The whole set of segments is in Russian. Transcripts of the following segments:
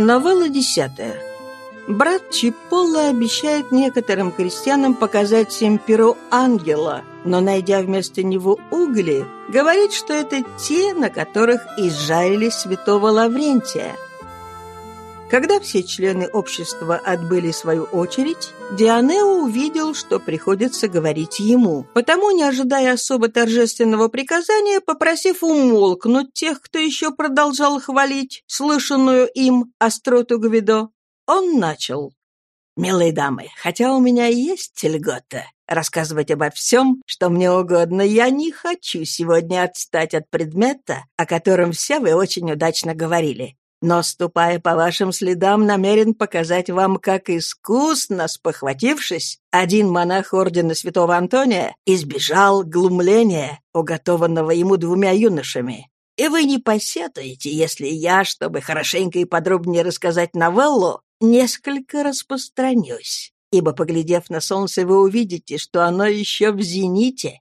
Новелла десятая. Брат Чиполло обещает некоторым крестьянам показать всем перо ангела, но, найдя вместо него угли, говорит, что это те, на которых изжарили святого Лаврентия – когда все члены общества отбыли свою очередь, Дионео увидел, что приходится говорить ему. Потому, не ожидая особо торжественного приказания, попросив умолкнуть тех, кто еще продолжал хвалить слышанную им остроту Гвидо, он начал. «Милые дамы, хотя у меня есть льгота рассказывать обо всем, что мне угодно, я не хочу сегодня отстать от предмета, о котором все вы очень удачно говорили но, ступая по вашим следам, намерен показать вам, как искусно, спохватившись, один монах ордена святого Антония избежал глумления, уготованного ему двумя юношами. И вы не посетуете, если я, чтобы хорошенько и подробнее рассказать новеллу, несколько распространюсь. Ибо, поглядев на солнце, вы увидите, что оно еще в зените,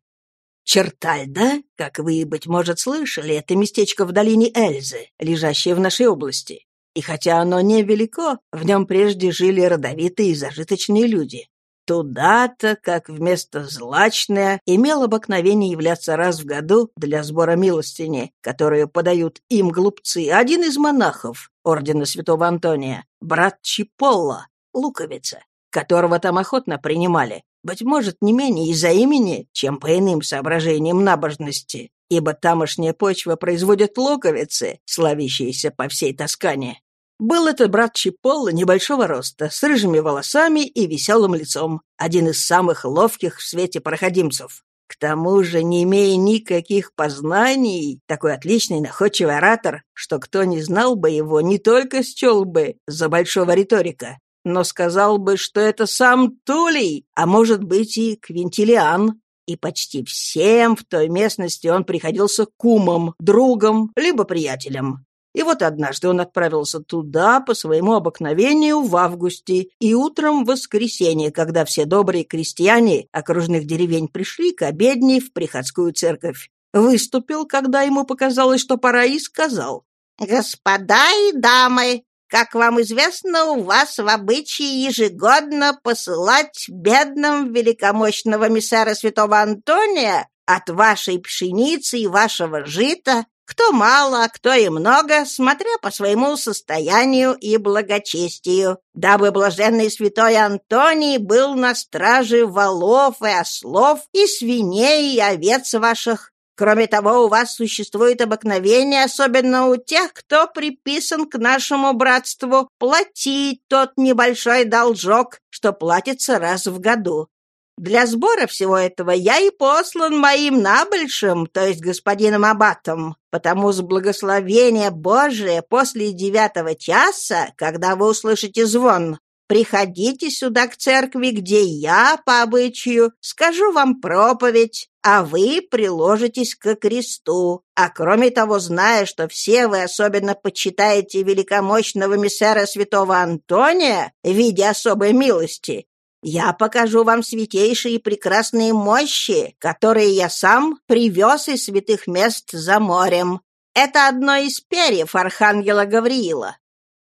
Чертальда, как вы, быть может, слышали, это местечко в долине Эльзы, лежащее в нашей области. И хотя оно невелико, в нем прежде жили родовитые и зажиточные люди. Туда-то, как вместо злачное, имел обыкновение являться раз в году для сбора милостыни, которую подают им глупцы, один из монахов ордена святого Антония, брат Чиполло, луковица, которого там охотно принимали, быть может, не менее из-за имени, чем по иным соображениям набожности, ибо тамошняя почва производит луковицы, славящиеся по всей Тоскане. Был это брат Чиполло небольшого роста, с рыжими волосами и веселым лицом, один из самых ловких в свете проходимцев. К тому же, не имея никаких познаний, такой отличный находчивый оратор, что кто не знал бы его, не только счел бы за большого риторика, но сказал бы, что это сам Тулей, а может быть и Квинтилиан. И почти всем в той местности он приходился кумом, другом, либо приятелем. И вот однажды он отправился туда по своему обыкновению в августе, и утром в воскресенье, когда все добрые крестьяне окружных деревень пришли к обедне в приходскую церковь. Выступил, когда ему показалось, что пора, и сказал. «Господа и дамы, как вам известно, у вас в обычае ежегодно посылать бедным великомощного миссара святого Антония от вашей пшеницы и вашего жита, кто мало, а кто и много, смотря по своему состоянию и благочестию, дабы блаженный святой Антоний был на страже волов и ослов и свиней и овец ваших, Кроме того, у вас существует обыкновение, особенно у тех, кто приписан к нашему братству, платить тот небольшой должок, что платится раз в году. Для сбора всего этого я и послан моим набольшим, то есть господином Аббатом, потому с благословения Божия после девятого часа, когда вы услышите звон, Приходите сюда к церкви, где я, по обычаю, скажу вам проповедь, а вы приложитесь к кресту. А кроме того, зная, что все вы особенно почитаете великомощного миссера святого Антония в виде особой милости, я покажу вам святейшие прекрасные мощи, которые я сам привез из святых мест за морем. Это одно из перьев архангела Гавриила.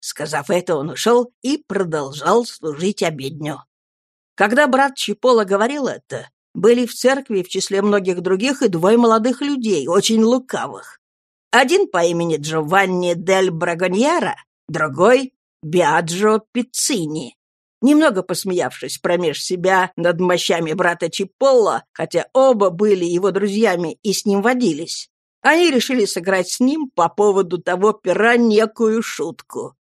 Сказав это, он ушел и продолжал служить обедню. Когда брат Чипола говорил это, были в церкви в числе многих других и двое молодых людей, очень лукавых. Один по имени Джованни дель Брагоньяра, другой — Биаджо Пиццини. Немного посмеявшись промеж себя над мощами брата Чиполла, хотя оба были его друзьями и с ним водились, они решили сыграть с ним по поводу того пера некую шутку.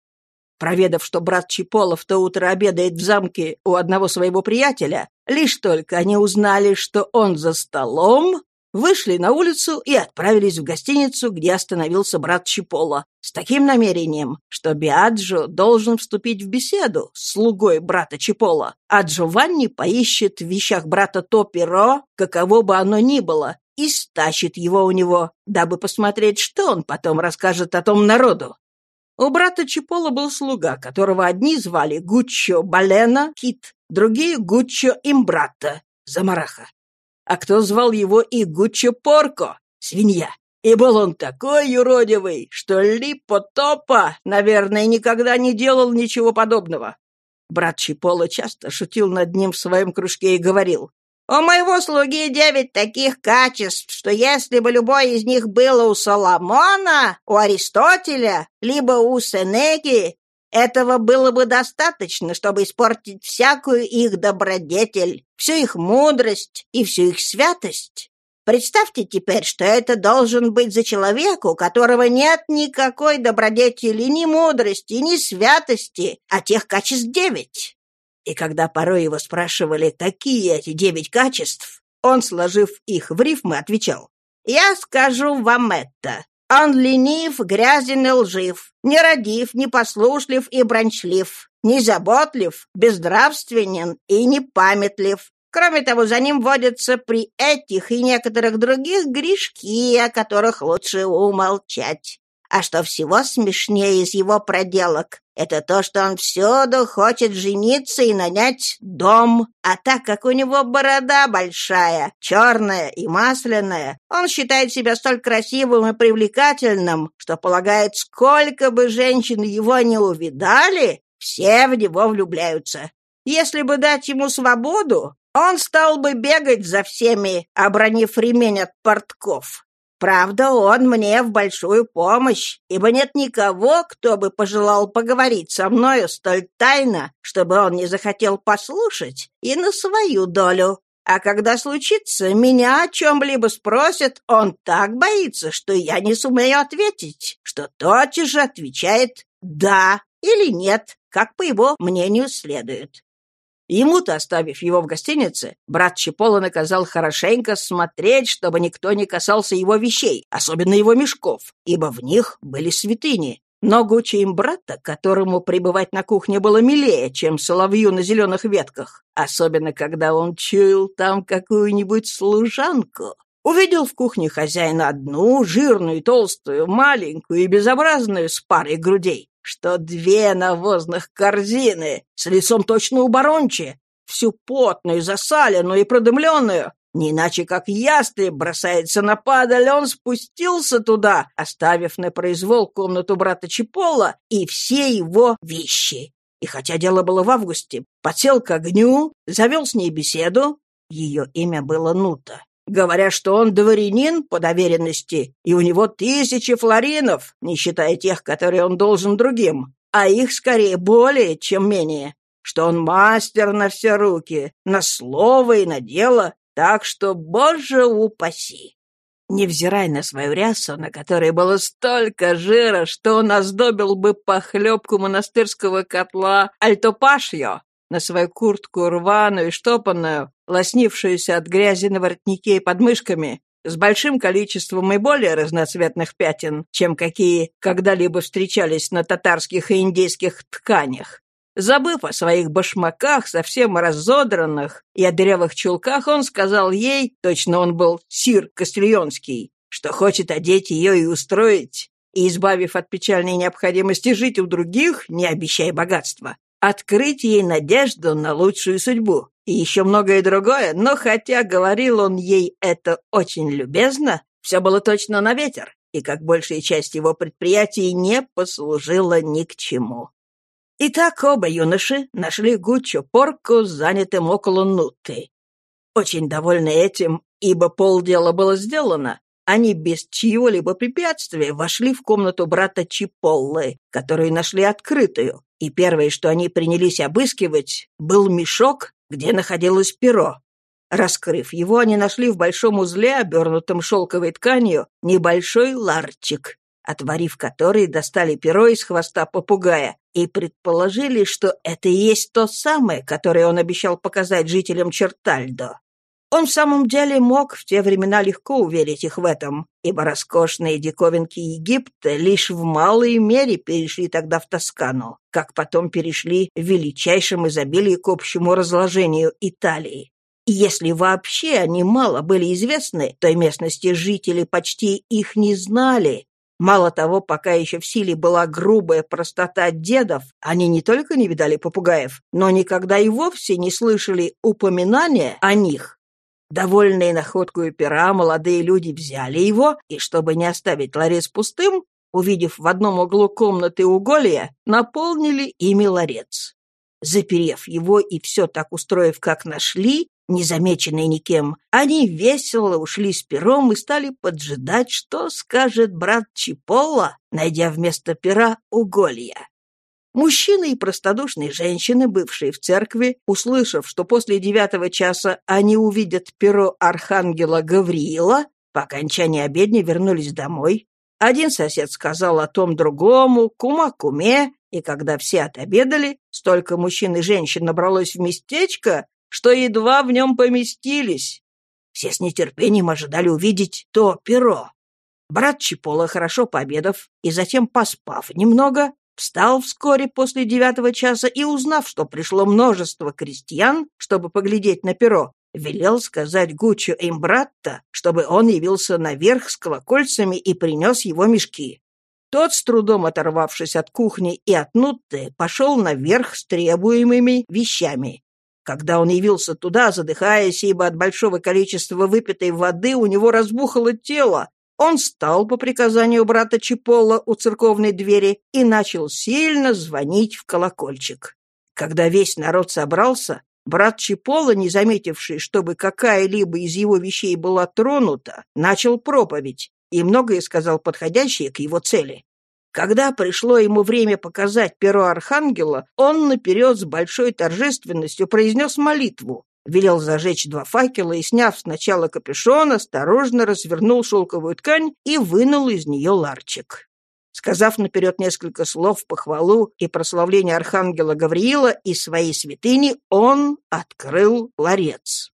Проведав, что брат Чипола в то утро обедает в замке у одного своего приятеля, лишь только они узнали, что он за столом, вышли на улицу и отправились в гостиницу, где остановился брат Чипола, с таким намерением, что Биаджо должен вступить в беседу с слугой брата Чипола, а Джованни поищет в вещах брата то перо, каково бы оно ни было, и стащит его у него, дабы посмотреть, что он потом расскажет о том народу. У брата Чипола был слуга, которого одни звали Гуччо Балена, Кит, другие Гуччо Имбрата, Замараха. А кто звал его и Гуччо Порко, свинья. И был он такой юродивый, что Липотопа, наверное, никогда не делал ничего подобного. Брат Чипола часто шутил над ним в своем кружке и говорил, «У моего слуги девять таких качеств, что если бы любое из них было у Соломона, у Аристотеля, либо у Сенеки, этого было бы достаточно, чтобы испортить всякую их добродетель, всю их мудрость и всю их святость. Представьте теперь, что это должен быть за человек, у которого нет никакой добродетели, ни мудрости, ни святости, а тех качеств девять. И когда порой его спрашивали, какие эти девять качеств, он, сложив их в рифмы, отвечал, «Я скажу вам это. Он ленив, грязен и лжив, нерадив, непослушлив и брончлив, незаботлив, бездравственен и непамятлив, Кроме того, за ним водятся при этих и некоторых других грешки, о которых лучше умолчать. А что всего смешнее из его проделок, это то, что он всюду хочет жениться и нанять дом. А так как у него борода большая, черная и масляная, он считает себя столь красивым и привлекательным, что полагает, сколько бы женщин его не увидали, все в него влюбляются. Если бы дать ему свободу, он стал бы бегать за всеми, обронив ремень от портков. Правда, он мне в большую помощь, ибо нет никого, кто бы пожелал поговорить со мною столь тайно, чтобы он не захотел послушать и на свою долю. А когда случится, меня о чем-либо спросят, он так боится, что я не сумею ответить, что тотчас же отвечает «да» или «нет», как по его мнению следует. Ему-то, оставив его в гостинице, брат Чипола наказал хорошенько смотреть, чтобы никто не касался его вещей, особенно его мешков, ибо в них были святыни. Но гучим брата, которому пребывать на кухне было милее, чем соловью на зеленых ветках, особенно когда он чуял там какую-нибудь служанку, увидел в кухне хозяина одну, жирную, толстую, маленькую и безобразную с парой грудей, что две навозных корзины с лицом точно у барончи, всю потную, засаленную и продымленную, не иначе как ястреб бросается на падаль, он спустился туда, оставив на произвол комнату брата Чипола и все его вещи. И хотя дело было в августе, подсел к огню, завел с ней беседу. Ее имя было Нута говоря, что он дворянин по доверенности, и у него тысячи флоринов, не считая тех, которые он должен другим, а их скорее более, чем менее, что он мастер на все руки, на слово и на дело, так что, боже упаси! Невзирая на свою рясу, на которой было столько жира, что он оздобил бы похлебку монастырского котла альтопашьо, на свою куртку рваную и штопанную, лоснившуюся от грязи на воротнике и подмышками, с большим количеством и более разноцветных пятен, чем какие когда-либо встречались на татарских и индейских тканях. Забыв о своих башмаках, совсем разодранных и о дырявых чулках, он сказал ей, точно он был сир Кастильонский, что хочет одеть ее и устроить, и, избавив от печальной необходимости жить у других, не обещая богатства, открыть ей надежду на лучшую судьбу. И еще многое другое, но хотя говорил он ей это очень любезно, все было точно на ветер, и как большая часть его предприятий не послужила ни к чему. Итак, оба юноши нашли Гуччо Порку занятым около Нуты. Очень довольны этим, ибо полдела было сделано, они без чьего-либо препятствия вошли в комнату брата Чиполлы, которую нашли открытую, и первое, что они принялись обыскивать, был мешок, где находилось перо. Раскрыв его, они нашли в большом узле, обернутом шелковой тканью, небольшой ларчик, отворив который, достали перо из хвоста попугая и предположили, что это и есть то самое, которое он обещал показать жителям Чертальдо. Он в самом деле мог в те времена легко уверить их в этом, ибо роскошные диковинки Египта лишь в малой мере перешли тогда в Тоскану, как потом перешли в величайшем изобилии к общему разложению Италии. И если вообще они мало были известны, той местности жители почти их не знали. Мало того, пока еще в силе была грубая простота дедов, они не только не видали попугаев, но никогда и вовсе не слышали упоминания о них. Довольные находкой пера, молодые люди взяли его, и, чтобы не оставить ларец пустым, увидев в одном углу комнаты уголья, наполнили ими ларец. Заперев его и все так устроив, как нашли, незамеченные никем, они весело ушли с пером и стали поджидать, что скажет брат Чипола, найдя вместо пера уголья. Мужчины и простодушные женщины, бывшие в церкви, услышав, что после девятого часа они увидят перо архангела Гавриила, по окончании обедни вернулись домой. Один сосед сказал о том другому, кума куме, и когда все отобедали, столько мужчин и женщин набралось в местечко, что едва в нем поместились. Все с нетерпением ожидали увидеть то перо. Брат Чипола, хорошо пообедав и затем поспав немного, Встал вскоре после девятого часа и, узнав, что пришло множество крестьян, чтобы поглядеть на перо, велел сказать Гуччо Имбратта, чтобы он явился наверх с колокольцами и принес его мешки. Тот, с трудом оторвавшись от кухни и от Нутты, пошел наверх с требуемыми вещами. Когда он явился туда, задыхаясь, ибо от большого количества выпитой воды у него разбухало тело, он встал по приказанию брата Чипола у церковной двери и начал сильно звонить в колокольчик. Когда весь народ собрался, брат Чипола, не заметивший, чтобы какая-либо из его вещей была тронута, начал проповедь и многое сказал подходящее к его цели. Когда пришло ему время показать перо архангела, он наперед с большой торжественностью произнес молитву, велел зажечь два факела и, сняв сначала капюшон, осторожно развернул шелковую ткань и вынул из нее ларчик. Сказав наперед несколько слов похвалу и прославление архангела Гавриила и своей святыни, он открыл ларец.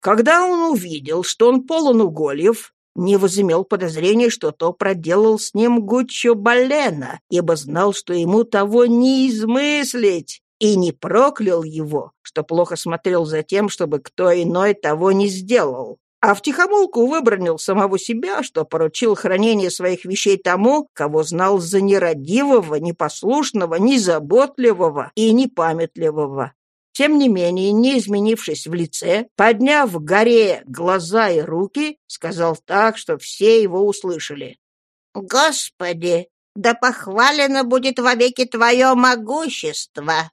Когда он увидел, что он полон угольев, не возымел подозрения, что то проделал с ним Гуччо Балена, ибо знал, что ему того не измыслить, и не проклял его, что плохо смотрел за тем, чтобы кто иной того не сделал. А втихомолку выбронил самого себя, что поручил хранение своих вещей тому, кого знал за нерадивого, непослушного, незаботливого и непамятливого. Тем не менее, не изменившись в лице, подняв в горе глаза и руки, сказал так, что все его услышали. «Господи, да похвалено будет вовеки твое могущество!»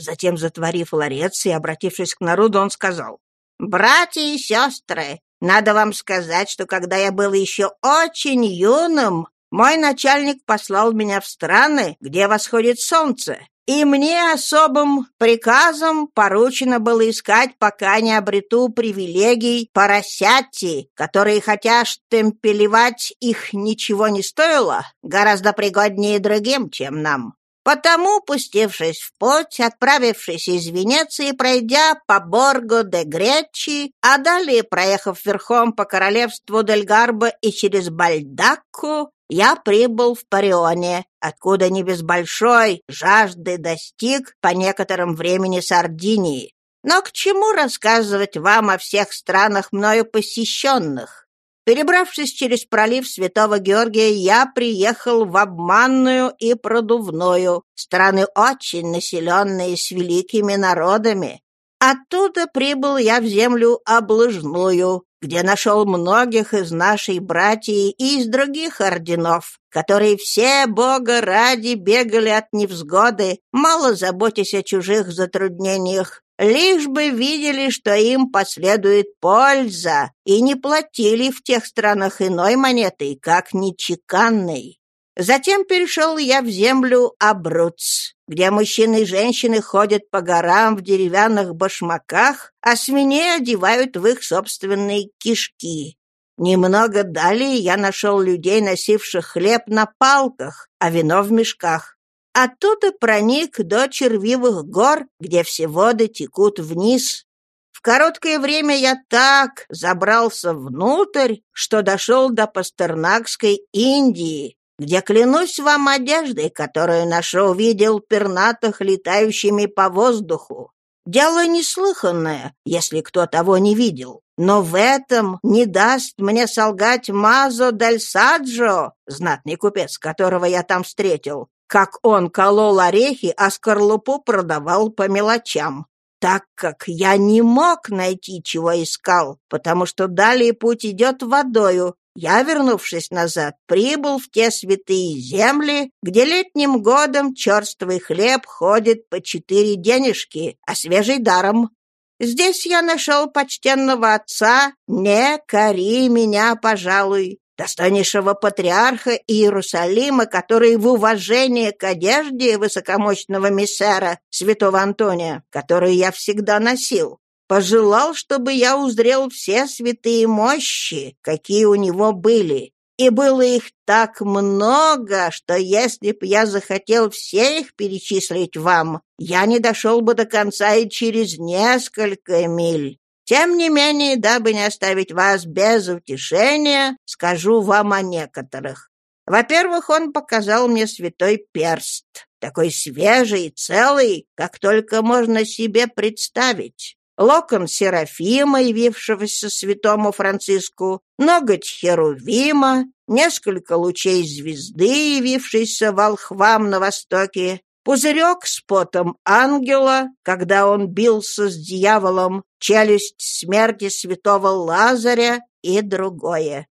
Затем, затворив ларец и обратившись к народу, он сказал, «Братья и сестры, надо вам сказать, что когда я был еще очень юным, мой начальник послал меня в страны, где восходит солнце, и мне особым приказом поручено было искать, пока не обрету привилегий поросяти, которые, хотя штемпелевать их ничего не стоило, гораздо пригоднее другим, чем нам. Потому, пустившись в путь, отправившись из Венеции, пройдя по Борго де Гречи, а далее проехав верхом по королевству Дель Гарбо и через Бальдакку, я прибыл в Парионе, откуда не без большой жажды достиг по некоторым времени Сардинии. Но к чему рассказывать вам о всех странах мною посещенных? Перебравшись через пролив Святого Георгия, я приехал в Обманную и Продувную, страны очень населенные с великими народами. Оттуда прибыл я в землю Облыжную, где нашел многих из нашей братьи и из других орденов, которые все, Бога ради, бегали от невзгоды, мало заботясь о чужих затруднениях, лишь бы видели, что им последует польза, и не платили в тех странах иной монетой, как нечеканной. Затем перешел я в землю Абруц, где мужчины и женщины ходят по горам в деревянных башмаках, а свиней одевают в их собственные кишки. Немного далее я нашел людей, носивших хлеб на палках, а вино в мешках. Оттуда проник до червивых гор, где все воды текут вниз. В короткое время я так забрался внутрь, что дошел до Пастернакской Индии, где, клянусь вам одеждой, которую нашел, видел пернатых, летающими по воздуху. Дело неслыханное, если кто того не видел. Но в этом не даст мне солгать Мазо Дель Саджо, знатный купец, которого я там встретил, как он колол орехи, а скорлупу продавал по мелочам. так как я не мог найти, чего искал, потому что далее путь идет водою, я, вернувшись назад, прибыл в те святые земли, где летним годом черствый хлеб ходит по четыре денежки, а свежий даром. Здесь я нашел почтенного отца, не кори меня, пожалуй, достойнейшего патриарха Иерусалима, который в уважение к одежде высокомощного миссера святого Антония, которую я всегда носил, пожелал, чтобы я узрел все святые мощи, какие у него были. И было их так много, что если б я захотел все их перечислить вам, я не дошел бы до конца и через несколько миль. Тем не менее, дабы не оставить вас без утешения, скажу вам о некоторых. Во-первых, он показал мне святой перст, такой свежий и целый, как только можно себе представить. Локон Серафима, явившегося святому Франциску, ноготь Херувима, несколько лучей звезды, явившейся волхвам на востоке, Пузырек с потом ангела, когда он бился с дьяволом, челюсть смерти святого Лазаря и другое.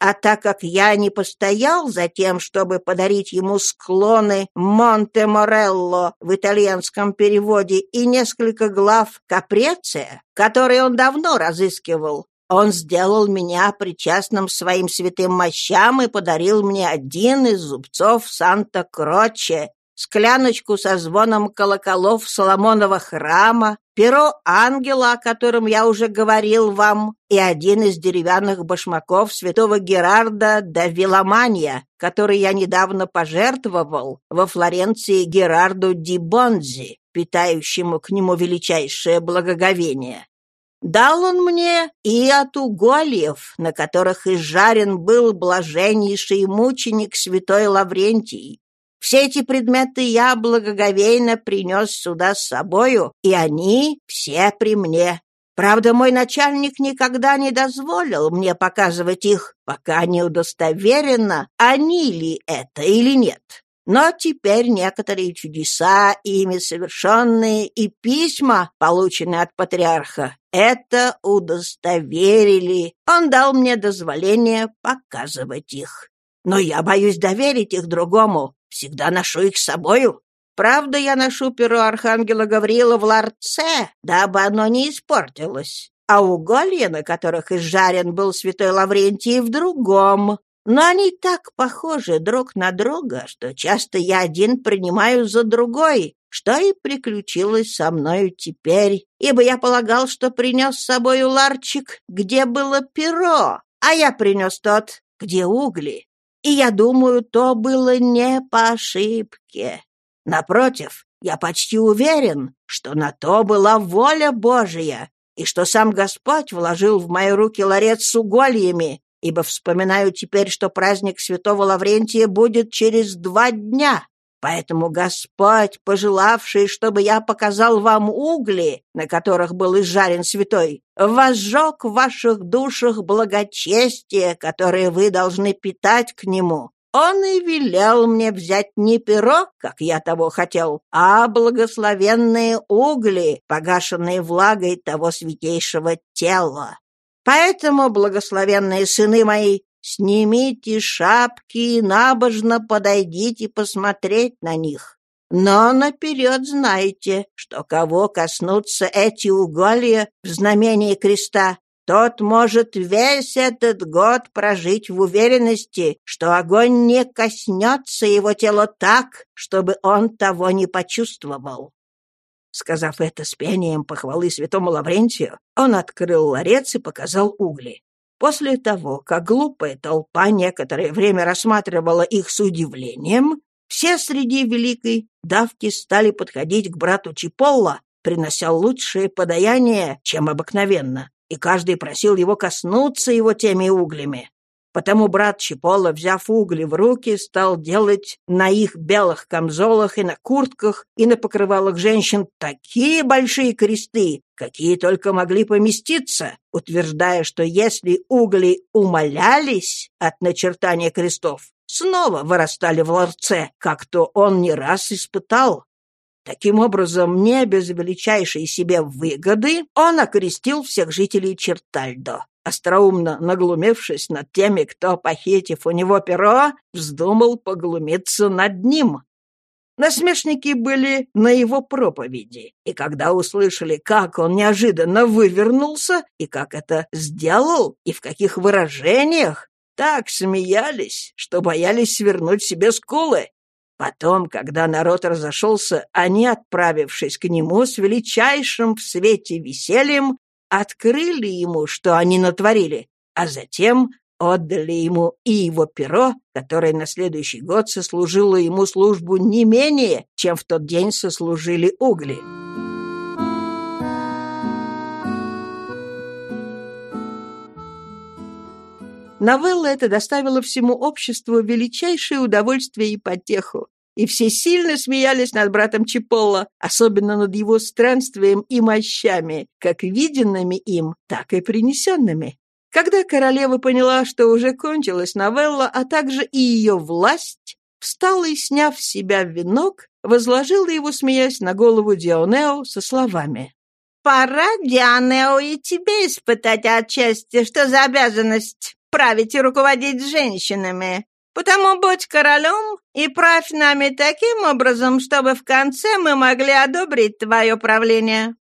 А так как я не постоял за тем, чтобы подарить ему склоны Монте-Морелло в итальянском переводе и несколько глав Капреция, которые он давно разыскивал, он сделал меня причастным своим святым мощам и подарил мне один из зубцов Санта-Кроче, скляночку со звоном колоколов Соломонова храма, перо ангела, о котором я уже говорил вам, и один из деревянных башмаков святого Герарда да Виламания, который я недавно пожертвовал во Флоренции Герарду ди Бонзи, питающему к нему величайшее благоговение. Дал он мне и от угольев, на которых изжарен был блаженнейший мученик святой Лаврентий, все эти предметы я благоговейно принес сюда с собою, и они все при мне. Правда, мой начальник никогда не дозволил мне показывать их, пока не удостоверено, они ли это или нет. Но теперь некоторые чудеса, ими совершенные, и письма, полученные от патриарха, это удостоверили. Он дал мне дозволение показывать их. Но я боюсь доверить их другому, Всегда ношу их с собою. Правда, я ношу перо архангела Гавриила в ларце, дабы оно не испортилось. А уголья, на которых изжарен был святой Лаврентий, в другом. Но они так похожи друг на друга, что часто я один принимаю за другой, что и приключилось со мною теперь, ибо я полагал, что принес с собой ларчик, где было перо, а я принес тот, где угли. И я думаю, то было не по ошибке. Напротив, я почти уверен, что на то была воля Божия, и что сам Господь вложил в мои руки ларец с угольями, ибо вспоминаю теперь, что праздник святого Лаврентия будет через два дня. Поэтому Господь, пожелавший, чтобы я показал вам угли, на которых был изжарен святой, возжег в ваших душах благочестие, которое вы должны питать к нему. Он и велел мне взять не перо, как я того хотел, а благословенные угли, погашенные влагой того святейшего тела. Поэтому, благословенные сыны мои, Снимите шапки и набожно подойдите посмотреть на них. Но наперед знайте, что кого коснутся эти уголья в знамении креста, тот может весь этот год прожить в уверенности, что огонь не коснется его тела так, чтобы он того не почувствовал. Сказав это с пением похвалы святому Лаврентию, он открыл ларец и показал угли. После того, как глупая толпа некоторое время рассматривала их с удивлением, все среди великой давки стали подходить к брату Чиполла, принося лучшее подаяние, чем обыкновенно, и каждый просил его коснуться его теми углями. Потому брат Чипола, взяв угли в руки, стал делать на их белых камзолах и на куртках и на покрывалах женщин такие большие кресты, какие только могли поместиться, утверждая, что если угли умолялись от начертания крестов, снова вырастали в ларце, как то он не раз испытал. Таким образом, не без величайшей себе выгоды, он окрестил всех жителей Чертальдо, остроумно наглумевшись над теми, кто, похитив у него перо, вздумал поглумиться над ним. Насмешники были на его проповеди, и когда услышали, как он неожиданно вывернулся, и как это сделал, и в каких выражениях, так смеялись, что боялись свернуть себе скулы. Потом, когда народ разошелся, они, отправившись к нему с величайшим в свете весельем, открыли ему, что они натворили, а затем отдали ему и его перо, которое на следующий год сослужило ему службу не менее, чем в тот день сослужили угли. Новелла эта доставила всему обществу величайшее удовольствие и потеху. И все сильно смеялись над братом Чиполло, особенно над его странствием и мощами, как виденными им, так и принесенными. Когда королева поняла, что уже кончилась новелла, а также и ее власть, встала и, сняв с себя венок, возложила его, смеясь, на голову Дионео со словами. «Пора, Дионео, и тебе испытать отчасти, что за обязанность править и руководить женщинами. Потому будь королем и правь нами таким образом, чтобы в конце мы могли одобрить твое правление».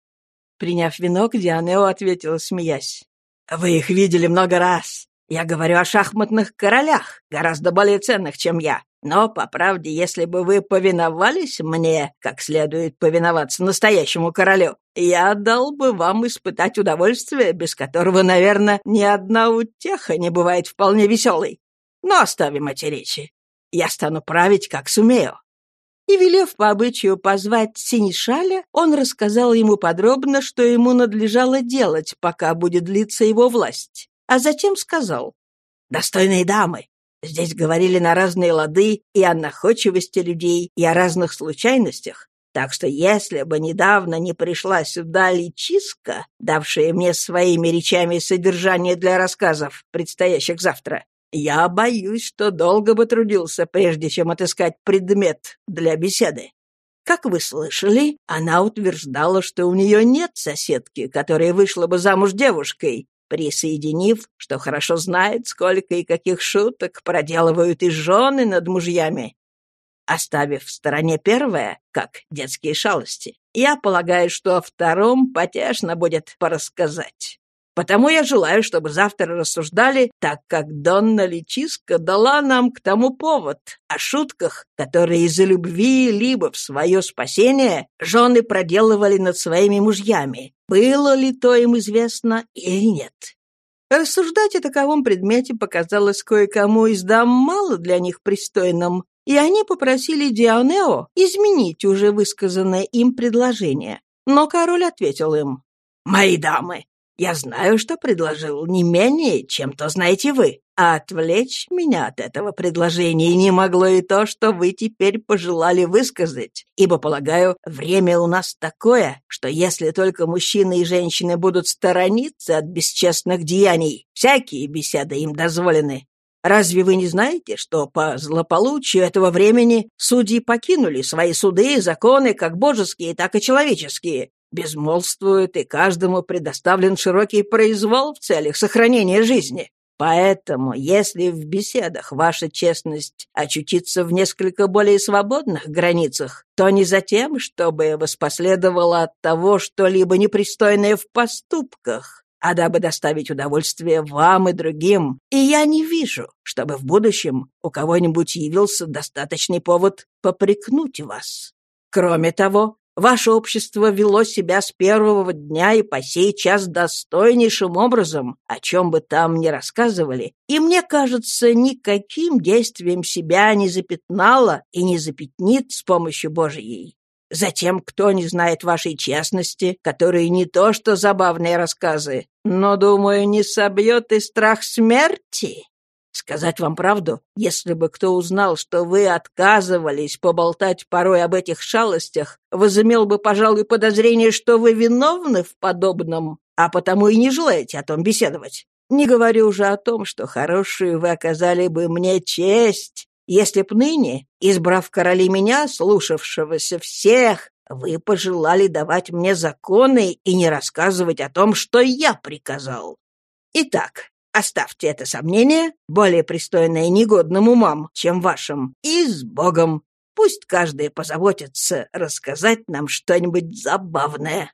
Приняв венок, Дианео ответила, смеясь. «Вы их видели много раз. Я говорю о шахматных королях, гораздо более ценных, чем я. Но, по правде, если бы вы повиновались мне, как следует повиноваться настоящему королю, я дал бы вам испытать удовольствие, без которого, наверное, ни одна утеха не бывает вполне веселой. Но оставим эти речи. Я стану править, как сумею». И, велев по обычаю позвать Синишаля, он рассказал ему подробно, что ему надлежало делать, пока будет длиться его власть. А затем сказал, «Достойные дамы, Здесь говорили на разные лады и о находчивости людей, и о разных случайностях. Так что если бы недавно не пришла сюда Личиска, давшая мне своими речами содержание для рассказов, предстоящих завтра, я боюсь, что долго бы трудился, прежде чем отыскать предмет для беседы. Как вы слышали, она утверждала, что у нее нет соседки, которая вышла бы замуж девушкой, присоединив, что хорошо знает, сколько и каких шуток проделывают и жены над мужьями. Оставив в стороне первое, как детские шалости, я полагаю, что о втором потешно будет порассказать. Потому я желаю, чтобы завтра рассуждали, так как Донна Личиска дала нам к тому повод о шутках, которые из-за любви либо в свое спасение жены проделывали над своими мужьями. Было ли то им известно или нет? Рассуждать о таковом предмете показалось кое-кому из дам мало для них пристойным, и они попросили Дионео изменить уже высказанное им предложение. Но король ответил им, «Мои дамы, я знаю, что предложил не менее, чем то знаете вы. А отвлечь меня от этого предложения не могло и то, что вы теперь пожелали высказать, ибо, полагаю, время у нас такое, что если только мужчины и женщины будут сторониться от бесчестных деяний, всякие беседы им дозволены. Разве вы не знаете, что по злополучию этого времени судьи покинули свои суды и законы, как божеские, так и человеческие, безмолвствует, и каждому предоставлен широкий произвол в целях сохранения жизни. Поэтому, если в беседах ваша честность очутится в несколько более свободных границах, то не за тем, чтобы воспоследовало от того что-либо непристойное в поступках, а дабы доставить удовольствие вам и другим. И я не вижу, чтобы в будущем у кого-нибудь явился достаточный повод попрекнуть вас. Кроме того, Ваше общество вело себя с первого дня и по сей час достойнейшим образом, о чем бы там ни рассказывали, и мне кажется, никаким действием себя не запятнало и не запятнит с помощью Божьей. Затем, кто не знает вашей честности, которые не то что забавные рассказы, но, думаю, не собьет и страх смерти. Сказать вам правду, если бы кто узнал, что вы отказывались поболтать порой об этих шалостях, возымел бы, пожалуй, подозрение, что вы виновны в подобном, а потому и не желаете о том беседовать. Не говорю уже о том, что хорошую вы оказали бы мне честь, если б ныне, избрав короли меня, слушавшегося всех, Вы пожелали давать мне законы и не рассказывать о том, что я приказал. Итак, оставьте это сомнение, более пристойное негодным умам, чем вашим, и с Богом. Пусть каждый позаботится рассказать нам что-нибудь забавное.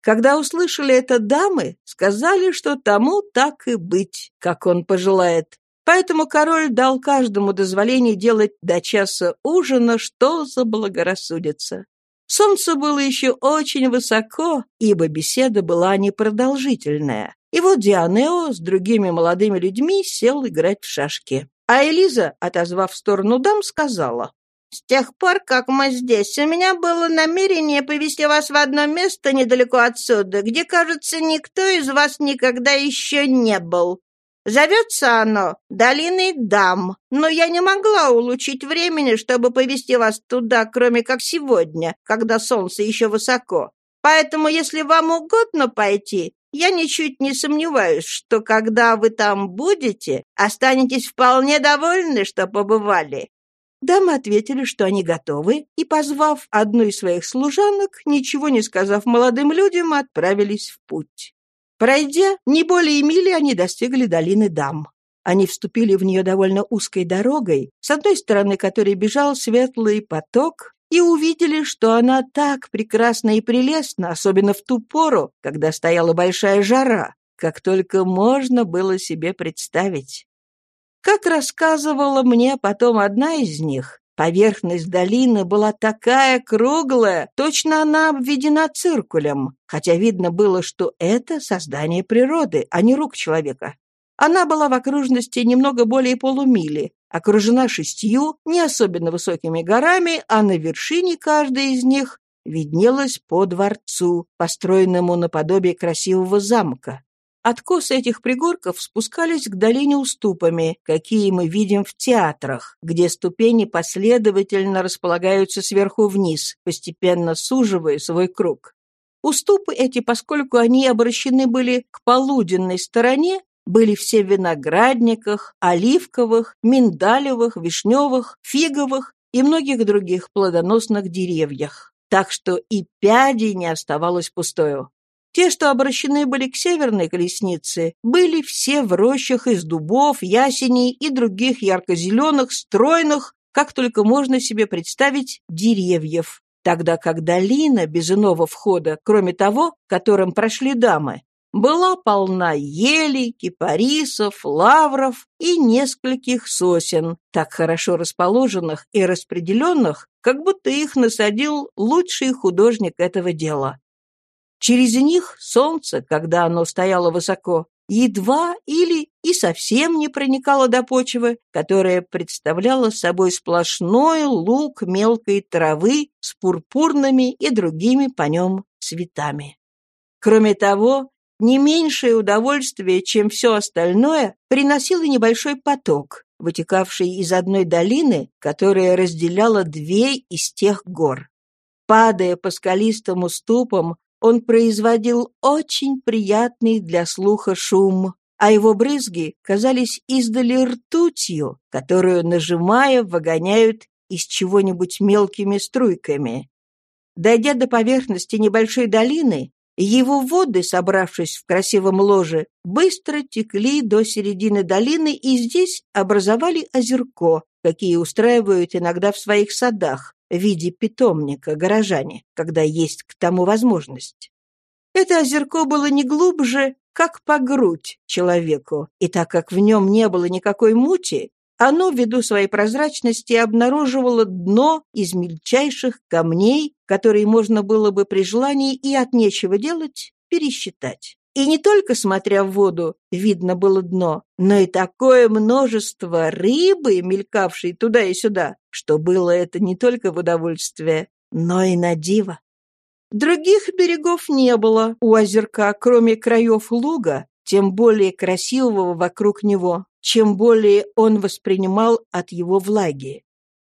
Когда услышали это дамы, сказали, что тому так и быть, как он пожелает. Поэтому король дал каждому дозволение делать до часа ужина, что заблагорассудится. Солнце было еще очень высоко, ибо беседа была непродолжительная. И вот Дианео с другими молодыми людьми сел играть в шашки. А Элиза, отозвав в сторону дам, сказала, с тех пор, как мы здесь, у меня было намерение повести вас в одно место недалеко отсюда, где, кажется, никто из вас никогда еще не был. Зовется оно «Долиной дам», но я не могла улучшить времени, чтобы повести вас туда, кроме как сегодня, когда солнце еще высоко. Поэтому, если вам угодно пойти, я ничуть не сомневаюсь, что когда вы там будете, останетесь вполне довольны, что побывали. Дамы ответили, что они готовы, и, позвав одну из своих служанок, ничего не сказав молодым людям, отправились в путь. Пройдя не более мили, они достигли долины Дам. Они вступили в нее довольно узкой дорогой, с одной стороны которой бежал светлый поток, и увидели, что она так прекрасна и прелестна, особенно в ту пору, когда стояла большая жара, как только можно было себе представить. Как рассказывала мне потом одна из них, поверхность долины была такая круглая, точно она обведена циркулем, хотя видно было, что это создание природы, а не рук человека. Она была в окружности немного более полумили, окружена шестью не особенно высокими горами, а на вершине каждой из них виднелась по дворцу, построенному наподобие красивого замка. Откосы этих пригорков спускались к долине уступами, какие мы видим в театрах, где ступени последовательно располагаются сверху вниз, постепенно суживая свой круг. Уступы эти, поскольку они обращены были к полуденной стороне, были все в виноградниках, оливковых, миндалевых, вишневых, фиговых и многих других плодоносных деревьях. Так что и пяди не оставалось пустою. Те, что обращены были к северной колеснице, были все в рощах из дубов, ясеней и других ярко-зеленых, стройных, как только можно себе представить, деревьев, тогда как долина без иного входа, кроме того, которым прошли дамы, была полна елей, кипарисов, лавров и нескольких сосен, так хорошо расположенных и распределенных, как будто их насадил лучший художник этого дела. Через них солнце, когда оно стояло высоко, едва или и совсем не проникало до почвы, которая представляла собой сплошной луг мелкой травы с пурпурными и другими по нем цветами. Кроме того, не меньшее удовольствие, чем все остальное, приносил и небольшой поток, вытекавший из одной долины, которая разделяла две из тех гор. Падая по скалистым уступам, он производил очень приятный для слуха шум, а его брызги казались издали ртутью, которую, нажимая, выгоняют из чего-нибудь мелкими струйками. Дойдя до поверхности небольшой долины, его воды, собравшись в красивом ложе, быстро текли до середины долины и здесь образовали озерко, какие устраивают иногда в своих садах, в виде питомника горожане, когда есть к тому возможность. Это озерко было не глубже, как по грудь человеку, и так как в нем не было никакой мути, оно, ввиду своей прозрачности, обнаруживало дно из мельчайших камней, которые можно было бы при желании и от нечего делать пересчитать. И не только смотря в воду, видно было дно, но и такое множество рыбы, мелькавшей туда и сюда, что было это не только в удовольствие, но и на диво. Других берегов не было у озерка, кроме краев луга, тем более красивого вокруг него, чем более он воспринимал от его влаги.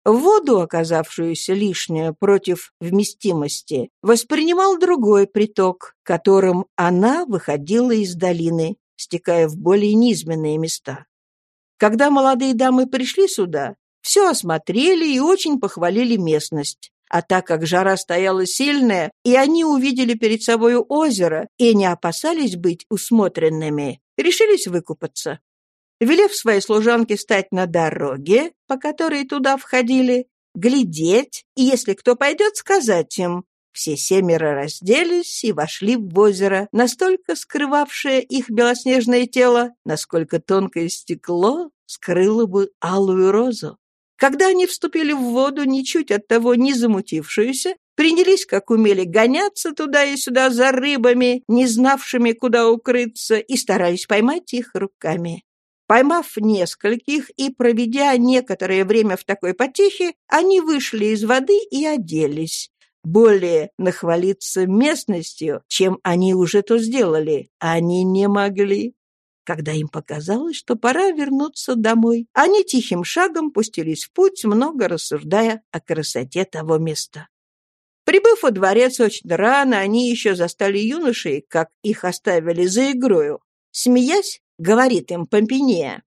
Воду, оказавшуюся лишнюю против вместимости, воспринимал другой приток, которым она выходила из долины, стекая в более низменные места. Когда молодые дамы пришли сюда, все осмотрели и очень похвалили местность, А так как жара стояла сильная, и они увидели перед собою озеро и не опасались быть усмотренными, решились выкупаться. Велев своей служанке стать на дороге, по которой туда входили, глядеть, и если кто пойдет, сказать им. Все семеро разделись и вошли в озеро, настолько скрывавшее их белоснежное тело, насколько тонкое стекло скрыло бы алую розу. Когда они вступили в воду, ничуть от того не замутившуюся, принялись, как умели, гоняться туда и сюда за рыбами, не знавшими, куда укрыться, и старались поймать их руками. Поймав нескольких и проведя некоторое время в такой потехе, они вышли из воды и оделись. Более нахвалиться местностью, чем они уже то сделали, они не могли. Когда им показалось, что пора вернуться домой, они тихим шагом пустились в путь, много рассуждая о красоте того места. Прибыв во дворец очень рано, они еще застали юношей, как их оставили за игрою. Смеясь, говорит им Помпинея.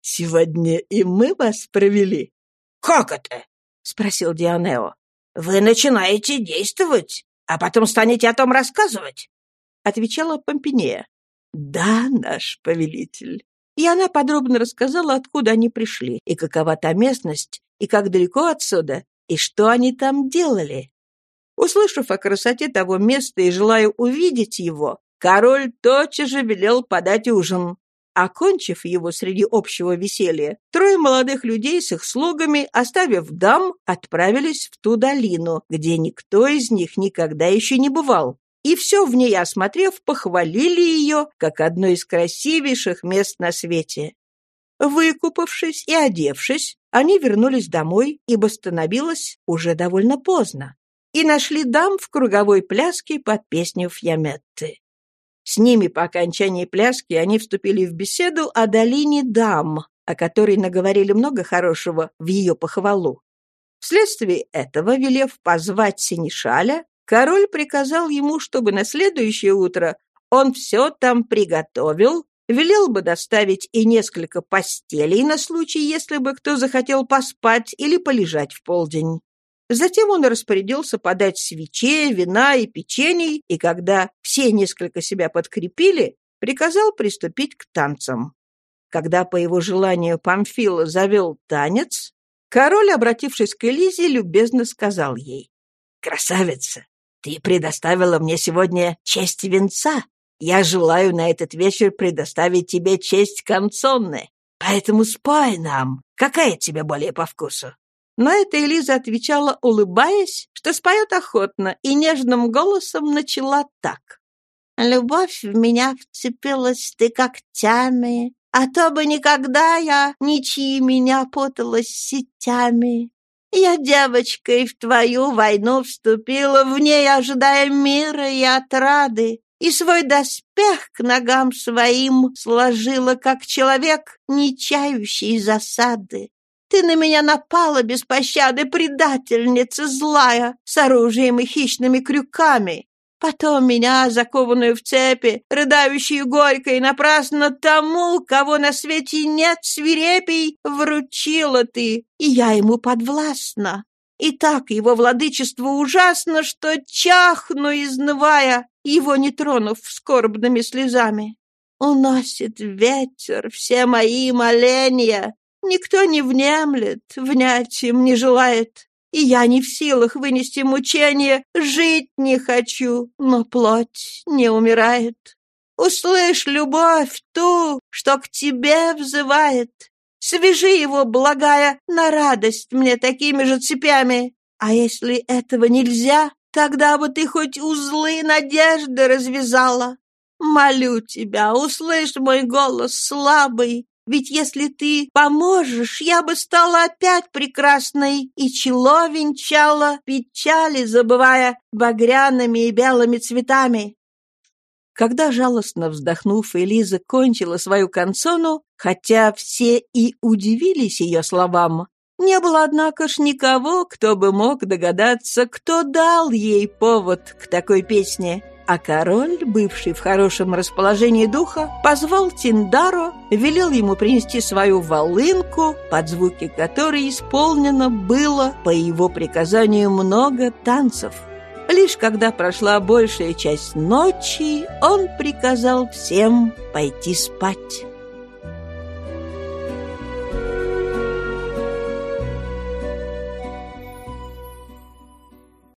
«Сегодня и мы вас провели». «Как это?» — спросил Дионео. «Вы начинаете действовать, а потом станете о том рассказывать?» Отвечала Помпинея. «Да, наш повелитель». И она подробно рассказала, откуда они пришли, и какова та местность, и как далеко отсюда, и что они там делали. Услышав о красоте того места и желая увидеть его, король тотчас же велел подать ужин. Окончив его среди общего веселья, трое молодых людей с их слугами, оставив дам, отправились в ту долину, где никто из них никогда еще не бывал и все в ней осмотрев, похвалили ее как одно из красивейших мест на свете. Выкупавшись и одевшись, они вернулись домой, ибо становилось уже довольно поздно, и нашли дам в круговой пляске под песню Фьяметты. С ними по окончании пляски они вступили в беседу о долине дам, о которой наговорили много хорошего в ее похвалу. Вследствие этого, велев позвать Синишаля, Король приказал ему, чтобы на следующее утро он все там приготовил, велел бы доставить и несколько постелей на случай, если бы кто захотел поспать или полежать в полдень. Затем он распорядился подать свечей, вина и печений, и когда все несколько себя подкрепили, приказал приступить к танцам. Когда по его желанию Памфила завел танец, король, обратившись к Элизе, любезно сказал ей, «Красавица, ты предоставила мне сегодня честь венца. Я желаю на этот вечер предоставить тебе честь концонны. Поэтому спай нам. Какая тебе более по вкусу?» На это Элиза отвечала, улыбаясь, что споет охотно, и нежным голосом начала так. «Любовь в меня вцепилась ты когтями, а то бы никогда я ничьи меня путалась сетями. Я девочкой в твою войну вступила, в ней ожидая мира и отрады, и свой доспех к ногам своим сложила, как человек, не засады. Ты на меня напала без пощады, предательница злая, с оружием и хищными крюками. Потом меня, закованную в цепи, рыдающую горько и напрасно тому, кого на свете нет свирепей, вручила ты, и я ему подвластна. И так его владычество ужасно, что чахну, изнывая, его не тронув скорбными слезами. Уносит ветер все мои моления, никто не внемлет, внять им не желает и я не в силах вынести мучения, жить не хочу, но плоть не умирает. Услышь любовь ту, что к тебе взывает. Свяжи его, благая, на радость мне такими же цепями. А если этого нельзя, тогда бы ты хоть узлы надежды развязала. Молю тебя, услышь мой голос слабый, ведь если ты поможешь, я бы стала опять прекрасной и чело венчала печали, забывая багряными и белыми цветами. Когда, жалостно вздохнув, Элиза кончила свою концону, хотя все и удивились ее словам, не было, однако ж, никого, кто бы мог догадаться, кто дал ей повод к такой песне, А король, бывший в хорошем расположении духа, позвал Тиндаро, велел ему принести свою волынку, под звуки которой исполнено было по его приказанию много танцев. Лишь когда прошла большая часть ночи, он приказал всем пойти спать.